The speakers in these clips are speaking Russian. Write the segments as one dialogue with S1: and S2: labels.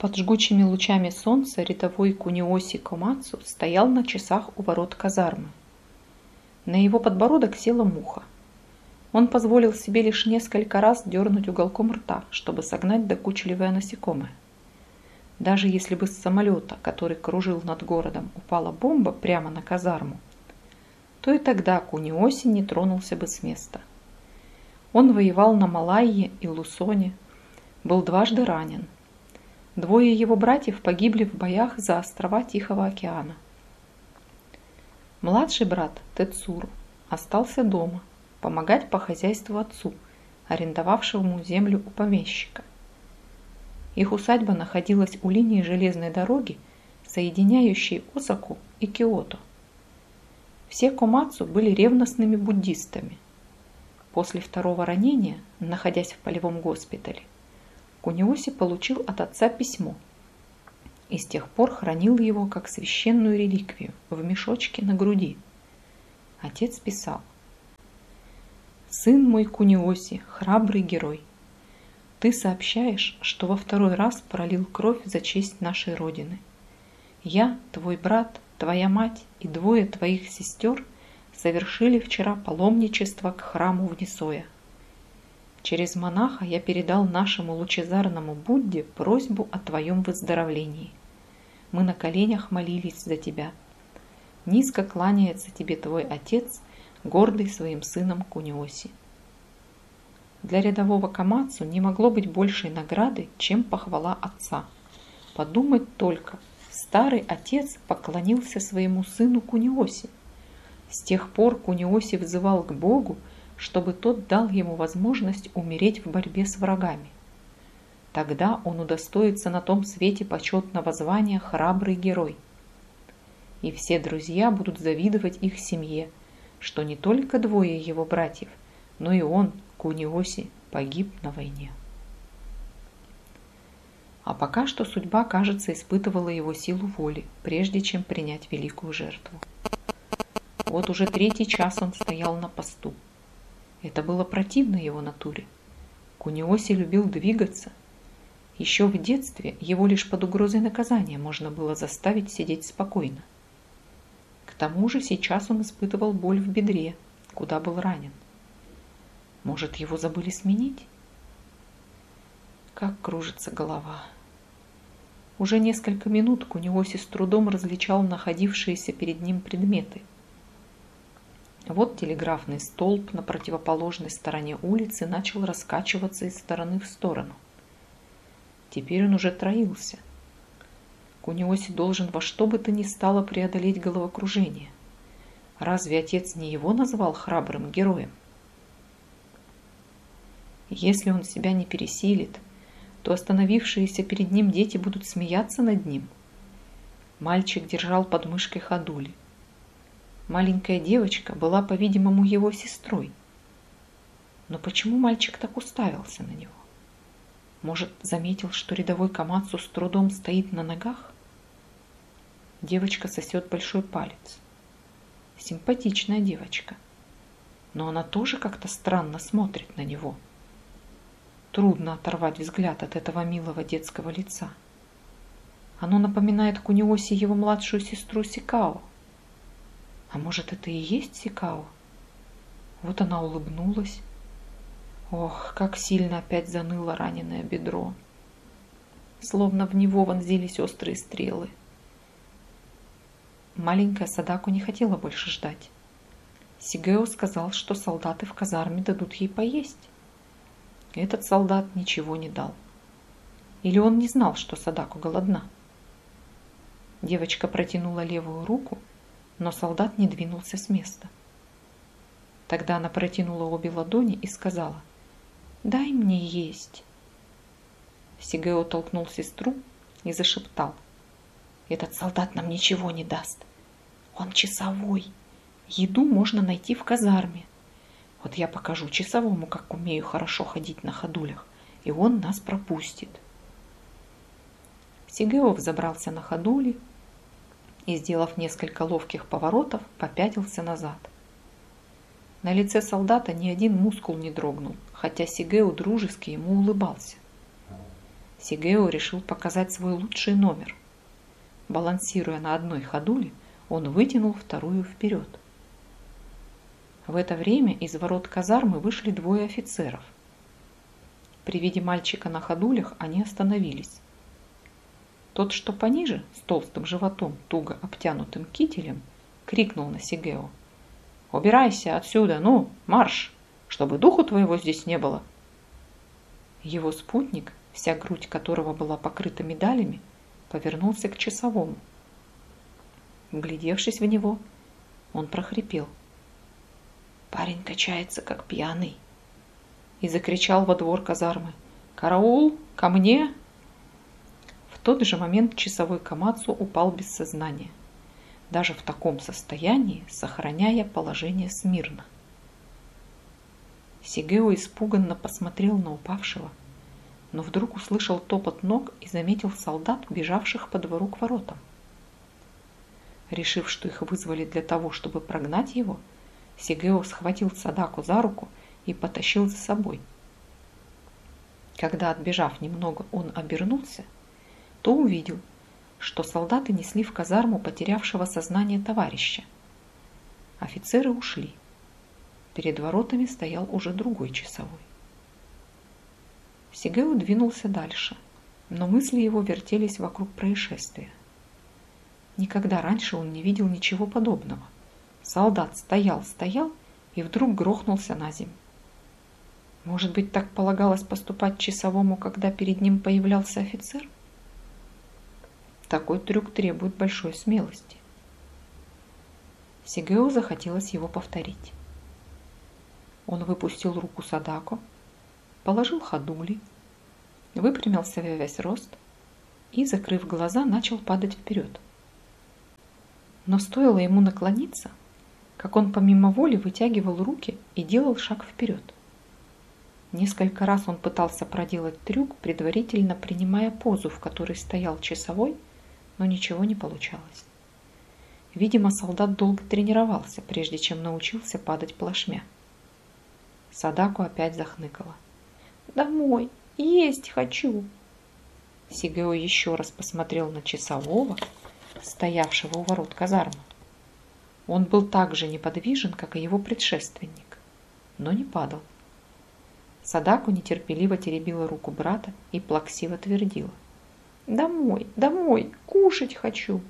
S1: Под жгучими лучами солнца рядовой Куниоси Комацу стоял на часах у ворот казармы. На его подбородок села муха. Он позволил себе лишь несколько раз дернуть уголком рта, чтобы согнать докучливое насекомое. Даже если бы с самолета, который кружил над городом, упала бомба прямо на казарму, то и тогда Куниоси не тронулся бы с места. Он воевал на Малайе и Лусоне, был дважды ранен. Двое его братьев погибли в боях за острова Тихого океана. Младший брат Тецуру остался дома, помогать по хозяйству отцу, арендовавшему землю у помещика. Их усадьба находилась у линии железной дороги, соединяющей Осаку и Киото. Все комацу были ревностными буддистами. После второго ранения, находясь в полевом госпитале, Куниоси получил от отца письмо и с тех пор хранил его как священную реликвию в мешочке на груди. Отец писал Сын мой Куниоси, храбрый герой, ты сообщаешь, что во второй раз пролил кровь за честь нашей Родины. Я, твой брат, твоя мать и двое твоих сестер совершили вчера паломничество к храму в Несоя. Через монаха я передал нашему лучезарному Будде просьбу о твоем выздоровлении. Мы на коленях молились за тебя. Низко кланяется тебе твой отец гордый своим сыном Куниоси. Для рядового Камацу не могло быть большей награды, чем похвала отца. Подумать только, старый отец поклонился своему сыну Куниоси. С тех пор Куниоси взывал к Богу, чтобы тот дал ему возможность умереть в борьбе с врагами. Тогда он удостоится на том свете почетного звания «храбрый герой». И все друзья будут завидовать их семье – что не только двое его братьев, но и он, Куниоси, погиб на войне. А пока что судьба, кажется, испытывала его силу воли, прежде чем принять великую жертву. Вот уже третий час он стоял на посту. Это было противно его натуре. Куниоси любил двигаться. Еще в детстве его лишь под угрозой наказания можно было заставить сидеть спокойно тому же сейчас он испытывал боль в бедре, куда был ранен. Может, его забыли сменить? Как кружится голова. Уже несколько минут Кунеоси с трудом различал находившиеся перед ним предметы. Вот телеграфный столб на противоположной стороне улицы начал раскачиваться из стороны в сторону. Теперь он уже троился – Куниоси должен во что бы то ни стало преодолеть головокружение. Разве отец не его назвал храбрым героем? Если он себя не пересилит, то остановившиеся перед ним дети будут смеяться над ним. Мальчик держал под мышкой ходули. Маленькая девочка была, по-видимому, его сестрой. Но почему мальчик так уставился на него? Может, заметил, что рядовой Камацу с трудом стоит на ногах? Девочка сосет большой палец. Симпатичная девочка. Но она тоже как-то странно смотрит на него. Трудно оторвать взгляд от этого милого детского лица. Оно напоминает Куниоси его младшую сестру Сикао. А может, это и есть Сикао? Вот она улыбнулась, Ох, как сильно опять заныло раненое бедро. Словно в него вонзились острые стрелы. Маленькая Садаку не хотела больше ждать. Сигео сказал, что солдаты в казарме дадут ей поесть. Этот солдат ничего не дал. Или он не знал, что Садаку голодна. Девочка протянула левую руку, но солдат не двинулся с места. Тогда она протянула обе ладони и сказала, Дай мне есть. Сигео толкнул сестру и зашептал. Этот солдат нам ничего не даст. Он часовой. Еду можно найти в казарме. Вот я покажу часовому, как умею хорошо ходить на ходулях, и он нас пропустит. Сигео взобрался на ходули и, сделав несколько ловких поворотов, попятился назад. На лице солдата ни один мускул не дрогнул, хотя Сигео дружески ему улыбался. Сигео решил показать свой лучший номер. Балансируя на одной ходуле, он вытянул вторую вперед. В это время из ворот казармы вышли двое офицеров. При виде мальчика на ходулях они остановились. Тот, что пониже, с толстым животом, туго обтянутым кителем, крикнул на Сигео. «Убирайся отсюда, ну, марш, чтобы духу твоего здесь не было!» Его спутник, вся грудь которого была покрыта медалями, повернулся к часовому. Вглядевшись в него, он прохрипел. «Парень качается, как пьяный!» И закричал во двор казармы. «Караул! Ко мне!» Тот же момент часовой Камацу упал без сознания, даже в таком состоянии сохраняя положение смирно. Сигео испуганно посмотрел на упавшего, но вдруг услышал топот ног и заметил солдат, бежавших по двору к воротам. Решив, что их вызвали для того, чтобы прогнать его, Сигео схватил Садаку за руку и потащил за собой. Когда, отбежав немного, он обернулся, то увидел, что солдаты несли в казарму потерявшего сознание товарища. Офицеры ушли. Перед воротами стоял уже другой часовой. Сигео двинулся дальше, но мысли его вертелись вокруг происшествия. Никогда раньше он не видел ничего подобного. Солдат стоял, стоял и вдруг грохнулся на землю. Может быть, так полагалось поступать часовому, когда перед ним появлялся офицер? Такой трюк требует большой смелости. Сигео захотелось его повторить. Он выпустил руку Садако, положил ходули, выпрямился во весь рост и, закрыв глаза, начал падать вперед. Но стоило ему наклониться, как он помимо воли вытягивал руки и делал шаг вперед. Несколько раз он пытался проделать трюк, предварительно принимая позу, в которой стоял часовой, но ничего не получалось. Видимо, солдат долго тренировался, прежде чем научился падать плашмя. Садаку опять захныкала. «Домой! Есть хочу!» Сигео еще раз посмотрел на часового, стоявшего у ворот казармы. Он был так же неподвижен, как и его предшественник, но не падал. Садаку нетерпеливо теребила руку брата и плаксиво твердила. «Домой, домой, кушать хочу!»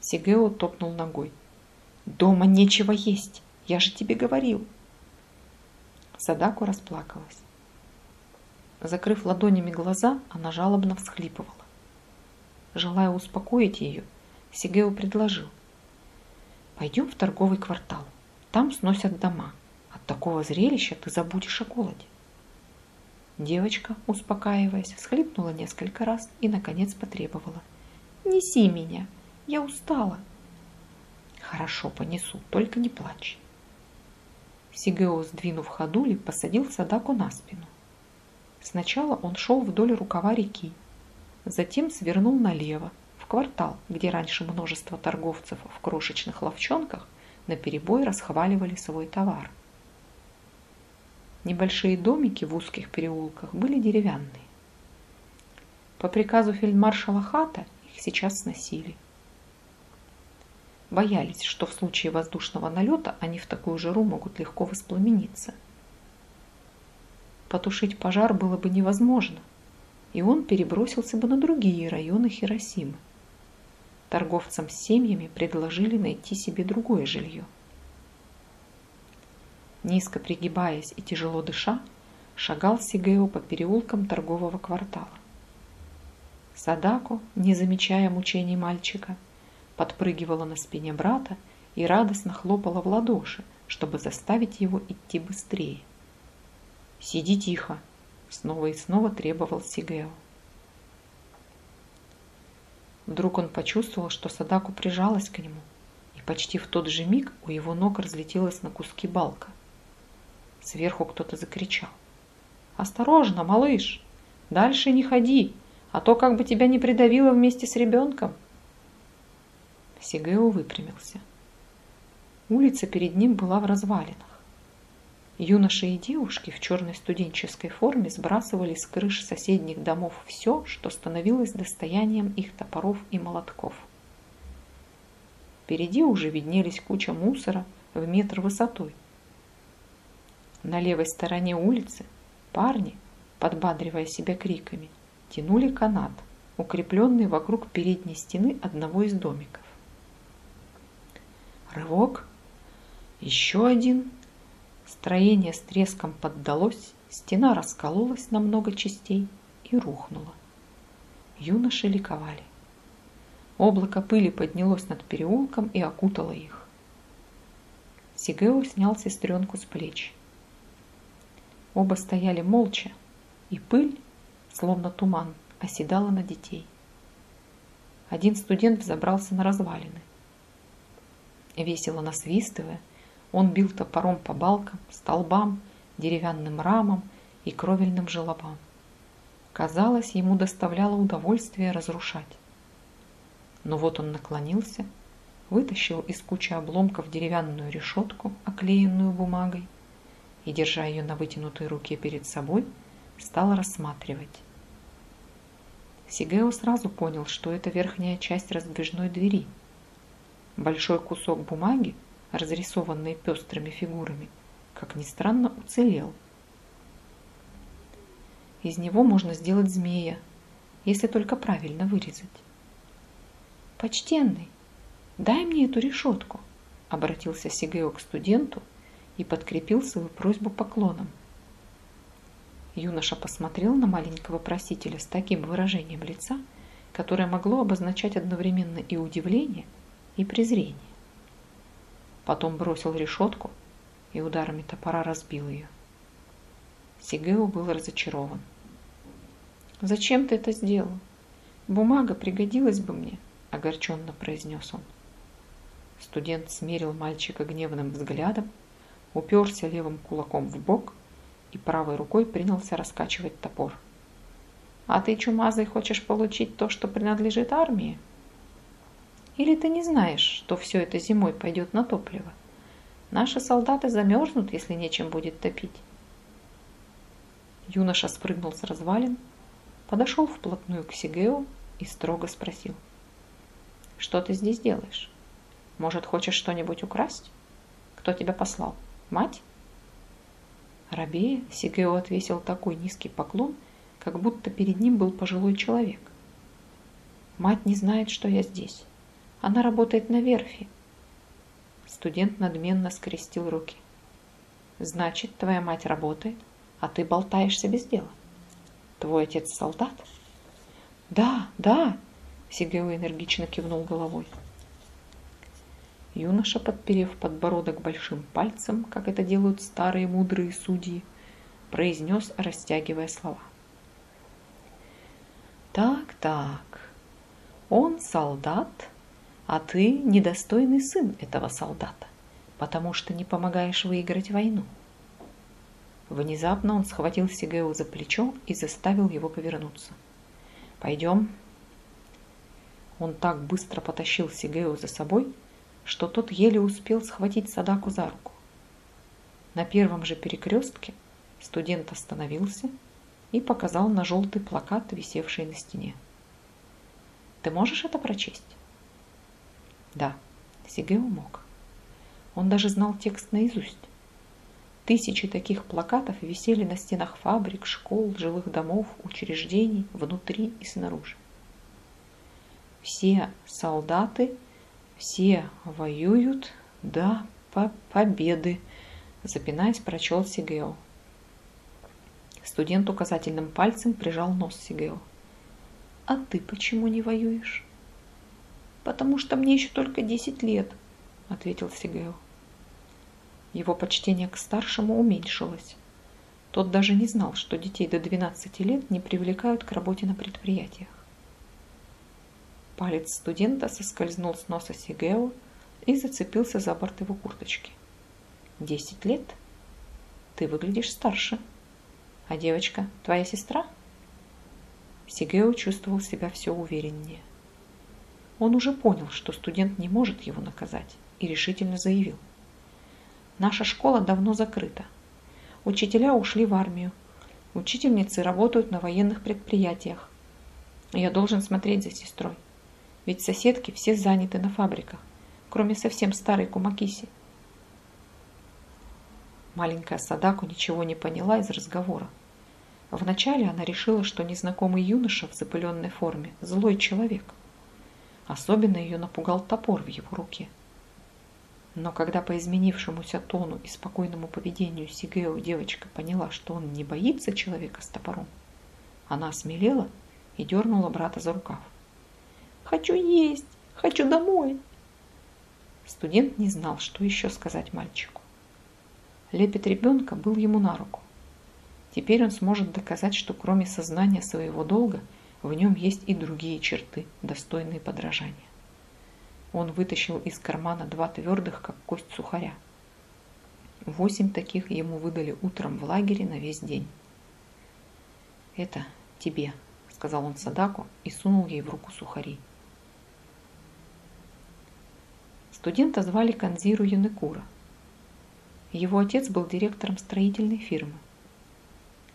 S1: Сигео топнул ногой. «Дома нечего есть, я же тебе говорил!» Садаку расплакалась. Закрыв ладонями глаза, она жалобно всхлипывала. Желая успокоить ее, Сигео предложил. «Пойдем в торговый квартал. Там сносят дома. От такого зрелища ты забудешь о голоде». Девочка, успокаиваясь, всхлипнула несколько раз и, наконец, потребовала. «Неси меня, я устала». «Хорошо, понесу, только не плачь». Сигео, сдвинув ходули, посадил Садаку на спину. Сначала он шел вдоль рукава реки, затем свернул налево, в квартал, где раньше множество торговцев в крошечных ловчонках наперебой расхваливали свой товар. Небольшие домики в узких переулках были деревянные. По приказу фельдмаршала Хата их сейчас сносили. Боялись, что в случае воздушного налета они в такую жару могут легко воспламениться. Потушить пожар было бы невозможно, и он перебросился бы на другие районы Хиросимы. Торговцам с семьями предложили найти себе другое жилье. Низко пригибаясь и тяжело дыша, шагал Сигео по переулкам торгового квартала. Садако, не замечая мучений мальчика, подпрыгивала на спине брата и радостно хлопала в ладоши, чтобы заставить его идти быстрее. «Сиди тихо!» — снова и снова требовал Сигео. Вдруг он почувствовал, что Садаку прижалась к нему, и почти в тот же миг у его ног разлетелась на куски балка. Сверху кто-то закричал. «Осторожно, малыш! Дальше не ходи, а то как бы тебя не придавило вместе с ребенком!» Сигео выпрямился. Улица перед ним была в развалинах. Юноши и девушки в черной студенческой форме сбрасывали с крыш соседних домов все, что становилось достоянием их топоров и молотков. Впереди уже виднелись куча мусора в метр высотой. На левой стороне улицы парни, подбадривая себя криками, тянули канат, укрепленный вокруг передней стены одного из домиков. Рывок, еще один – Строение с треском поддалось, стена раскололась на много частей и рухнула. Юноши ликовали. Облако пыли поднялось над переулком и окутало их. Сигео снял сестренку с плеч. Оба стояли молча, и пыль, словно туман, оседала на детей. Один студент взобрался на развалины. Весело насвистывая, он бил топором по балкам, столбам, деревянным рамам и кровельным желобам. Казалось, ему доставляло удовольствие разрушать. Но вот он наклонился, вытащил из кучи обломков деревянную решетку, оклеенную бумагой, и, держа ее на вытянутой руке перед собой, стал рассматривать. Сигео сразу понял, что это верхняя часть раздвижной двери. Большой кусок бумаги, разрисованный пестрыми фигурами, как ни странно, уцелел. Из него можно сделать змея, если только правильно вырезать. «Почтенный, дай мне эту решетку», — обратился Сигео к студенту и подкрепил свою просьбу поклоном. Юноша посмотрел на маленького просителя с таким выражением лица, которое могло обозначать одновременно и удивление, и презрение. Потом бросил решетку и ударами топора разбил ее. Сигео был разочарован. «Зачем ты это сделал? Бумага пригодилась бы мне», – огорченно произнес он. Студент смерил мальчика гневным взглядом, уперся левым кулаком в бок и правой рукой принялся раскачивать топор. «А ты, чумазый, хочешь получить то, что принадлежит армии?» Или ты не знаешь, что все это зимой пойдет на топливо? Наши солдаты замерзнут, если нечем будет топить. Юноша спрыгнул с развалин, подошел вплотную к Сигео и строго спросил. «Что ты здесь делаешь? Может, хочешь что-нибудь украсть? Кто тебя послал? Мать?» Рабея Сигео отвесил такой низкий поклон, как будто перед ним был пожилой человек. «Мать не знает, что я здесь. Она работает на верфи. Студент надменно скрестил руки. Значит, твоя мать работает, а ты болтаешься без дела. Твой отец солдат? Да, да, Сигео энергично кивнул головой. Юноша, подперев подбородок большим пальцем, как это делают старые мудрые судьи, произнес, растягивая слова. Так, так, он солдат, а ты недостойный сын этого солдата, потому что не помогаешь выиграть войну. Внезапно он схватил Сигео за плечо и заставил его повернуться. «Пойдем». Он так быстро потащил Сигео за собой, что тот еле успел схватить Садаку за руку. На первом же перекрестке студент остановился и показал на желтый плакат, висевший на стене. «Ты можешь это прочесть?» Да, Сигео мог. Он даже знал текст наизусть. Тысячи таких плакатов висели на стенах фабрик, школ, жилых домов, учреждений, внутри и снаружи. Все солдаты, все воюют до по победы, запинаясь, прочел Сигео. Студент указательным пальцем прижал нос Сигео. «А ты почему не воюешь?» «Потому что мне еще только десять лет», — ответил Сигео. Его почтение к старшему уменьшилось. Тот даже не знал, что детей до 12 лет не привлекают к работе на предприятиях. Палец студента соскользнул с носа Сигео и зацепился за борт его курточки. «Десять лет? Ты выглядишь старше. А девочка твоя сестра?» Сигео чувствовал себя все увереннее. Он уже понял, что студент не может его наказать, и решительно заявил. «Наша школа давно закрыта. Учителя ушли в армию. Учительницы работают на военных предприятиях. Я должен смотреть за сестрой. Ведь соседки все заняты на фабриках, кроме совсем старой Кумакиси. Маленькая Садаку ничего не поняла из разговора. Вначале она решила, что незнакомый юноша в запыленной форме – злой человек. Особенно ее напугал топор в его руке. Но когда по изменившемуся тону и спокойному поведению Сигео девочка поняла, что он не боится человека с топором, она осмелела и дернула брата за рукав. «Хочу есть! Хочу домой!» Студент не знал, что еще сказать мальчику. Лепет ребенка был ему на руку. Теперь он сможет доказать, что кроме сознания своего долга, в нем есть и другие черты, достойные подражания. Он вытащил из кармана два твердых, как кость сухаря. Восемь таких ему выдали утром в лагере на весь день. «Это тебе», — сказал он Садаку и сунул ей в руку сухари. Студента звали Канзиру Янекура. Его отец был директором строительной фирмы.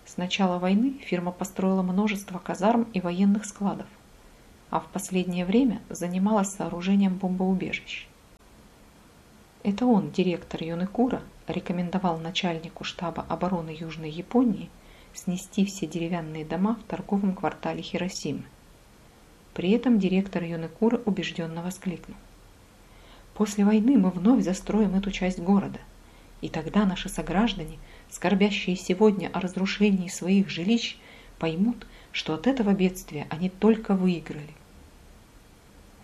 S1: С начала войны фирма построила множество казарм и военных складов а в последнее время занималась сооружением бомбоубежищ. Это он, директор Юнекура, рекомендовал начальнику штаба обороны Южной Японии снести все деревянные дома в торговом квартале Хиросимы. При этом директор Юнекура убежденно воскликнул. «После войны мы вновь застроим эту часть города, и тогда наши сограждане, скорбящие сегодня о разрушении своих жилищ, поймут, что от этого бедствия они только выиграли.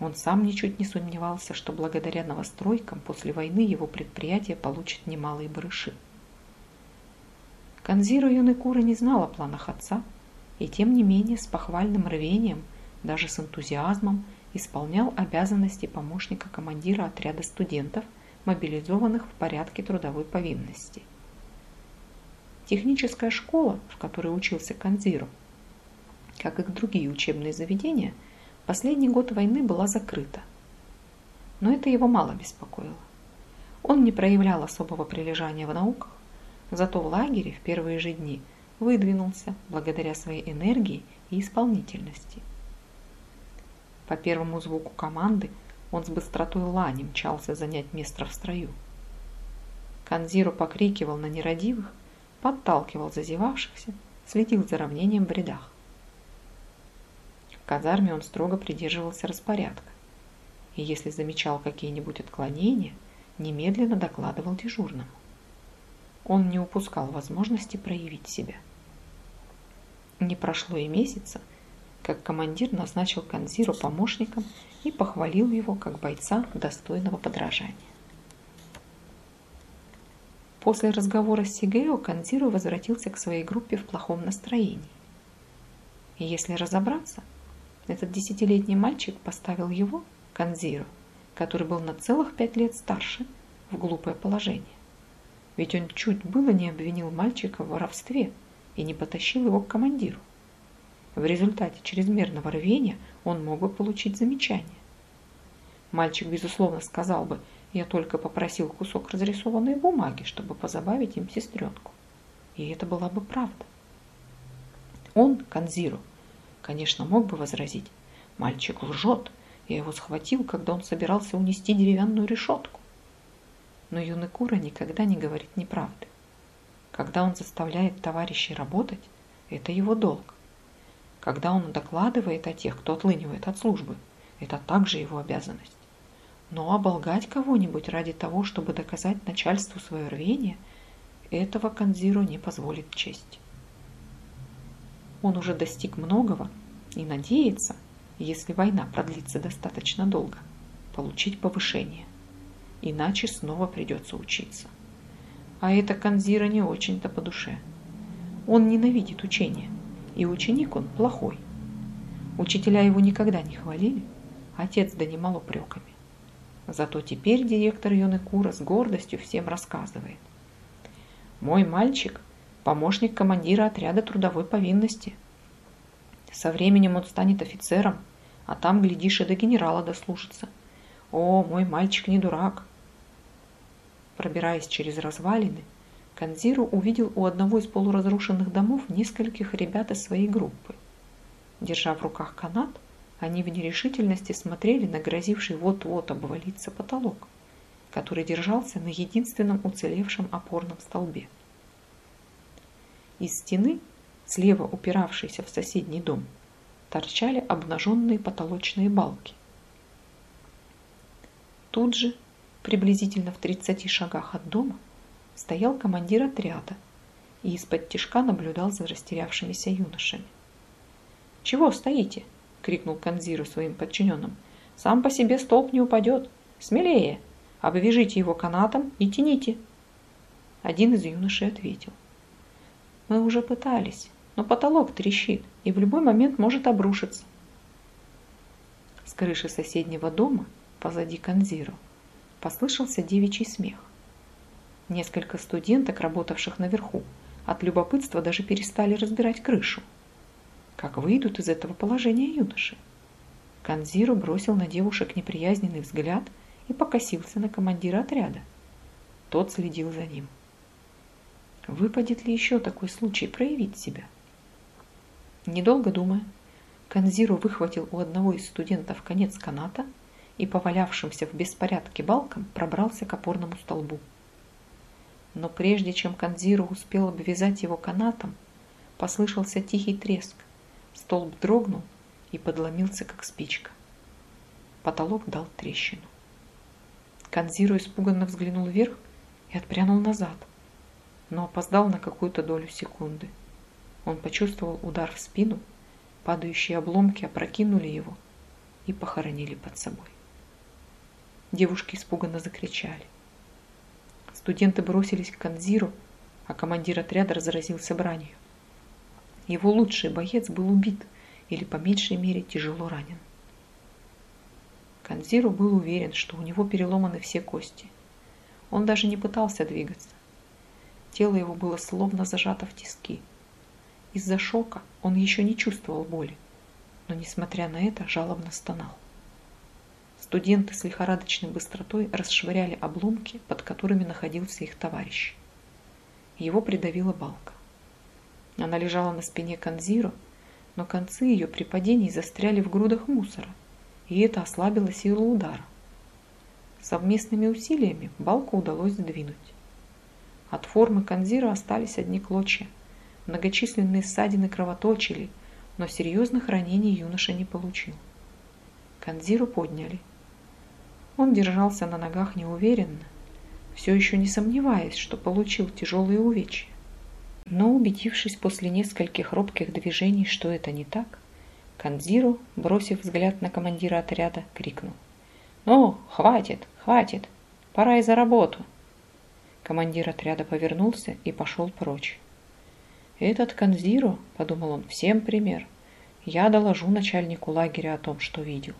S1: Он сам ничуть не сомневался, что благодаря новостройкам после войны его предприятие получит немалые барыши. Канзиру Юнекура не знал о планах отца, и тем не менее с похвальным рвением, даже с энтузиазмом, исполнял обязанности помощника командира отряда студентов, мобилизованных в порядке трудовой повинности. Техническая школа, в которой учился Канзиру, как и другие учебные заведения – Последний год войны была закрыта. Но это его мало беспокоило. Он не проявлял особого прилежания в науках, зато в лагере в первые же дни выдвинулся благодаря своей энергии и исполнительности. По первому звуку команды он с быстротой лани мчался занять место в строю. Канзиру покрикивал на нерадивых, подталкивал зазевавшихся, следил за равнением в рядах казарме он строго придерживался распорядка. И если замечал какие-нибудь отклонения, немедленно докладывал дежурному. Он не упускал возможности проявить себя. Не прошло и месяца, как командир назначил Канзиру помощником и похвалил его как бойца достойного подражания. После разговора с Сигео Канзиру возвратился к своей группе в плохом настроении. И если разобраться – этот десятилетний мальчик поставил его, Канзиру, который был на целых пять лет старше, в глупое положение. Ведь он чуть было не обвинил мальчика в воровстве и не потащил его к командиру. В результате чрезмерного рвения он мог бы получить замечание. Мальчик, безусловно, сказал бы, я только попросил кусок разрисованной бумаги, чтобы позабавить им сестренку. И это была бы правда. Он, Канзиру, конечно, мог бы возразить. Мальчик лжет. Я его схватил, когда он собирался унести деревянную решетку. Но юный Кура никогда не говорит неправды. Когда он заставляет товарищей работать, это его долг. Когда он докладывает о тех, кто отлынивает от службы, это также его обязанность. Но оболгать кого-нибудь ради того, чтобы доказать начальству свое рвение, этого Канзиру не позволит честь. Он уже достиг многого и надеется, если война продлится достаточно долго, получить повышение. Иначе снова придется учиться. А это Канзира не очень-то по душе. Он ненавидит учение, и ученик он плохой. Учителя его никогда не хвалили, отец донимал упреками. Зато теперь директор Юнекура с гордостью всем рассказывает. Мой мальчик помощник командира отряда трудовой повинности. Со временем он станет офицером, а там, глядишь, и до генерала дослужится. О, мой мальчик не дурак. Пробираясь через развалины, Канзиру увидел у одного из полуразрушенных домов нескольких ребят из своей группы. Держа в руках канат, они в нерешительности смотрели на грозивший вот-вот обвалиться потолок, который держался на единственном уцелевшем опорном столбе. Из стены, слева упиравшейся в соседний дом, торчали обнаженные потолочные балки. Тут же, приблизительно в 30 шагах от дома, стоял командир отряда и из-под тишка наблюдал за растерявшимися юношами. «Чего стоите?» — крикнул Канзиру своим подчиненным. «Сам по себе столб не упадет. Смелее! Обвяжите его канатом и тяните!» Один из юношей ответил. «Мы уже пытались, но потолок трещит и в любой момент может обрушиться». С крыши соседнего дома, позади Канзиру, послышался девичий смех. Несколько студенток, работавших наверху, от любопытства даже перестали разбирать крышу. Как выйдут из этого положения юноши? Канзиру бросил на девушек неприязненный взгляд и покосился на командира отряда. Тот следил за ним. Выпадет ли еще такой случай проявить себя? Недолго думая, Канзиру выхватил у одного из студентов конец каната и, повалявшимся в беспорядке балком, пробрался к опорному столбу. Но прежде чем Канзиру успел обвязать его канатом, послышался тихий треск, Столб дрогнул и подломился, как спичка. Потолок дал трещину. Канзиру испуганно взглянул вверх и отпрянул назад, но опоздал на какую-то долю секунды. Он почувствовал удар в спину, падающие обломки опрокинули его и похоронили под собой. Девушки испуганно закричали. Студенты бросились к Канзиру, а командир отряда разразился бранью. Его лучший боец был убит или по меньшей мере тяжело ранен. Канзиру был уверен, что у него переломаны все кости. Он даже не пытался двигаться. Тело его было словно зажато в тиски. Из-за шока он еще не чувствовал боли, но, несмотря на это, жалобно стонал. Студенты с лихорадочной быстротой расшвыряли обломки, под которыми находился их товарищ. Его придавила балка. Она лежала на спине Канзиру, но концы ее при падении застряли в грудах мусора, и это ослабило силу удара. Совместными усилиями балку удалось сдвинуть. От формы Канзира остались одни клочья. Многочисленные ссадины кровоточили, но серьезных ранений юноша не получил. Канзиру подняли. Он держался на ногах неуверенно, все еще не сомневаясь, что получил тяжелые увечья. Но убедившись после нескольких робких движений, что это не так, Канзиру, бросив взгляд на командира отряда, крикнул. «Ну, хватит, хватит, пора и за работу!» Командир отряда повернулся и пошел прочь. «Этот Канзиру, — подумал он, — всем пример. Я доложу начальнику лагеря о том, что видел».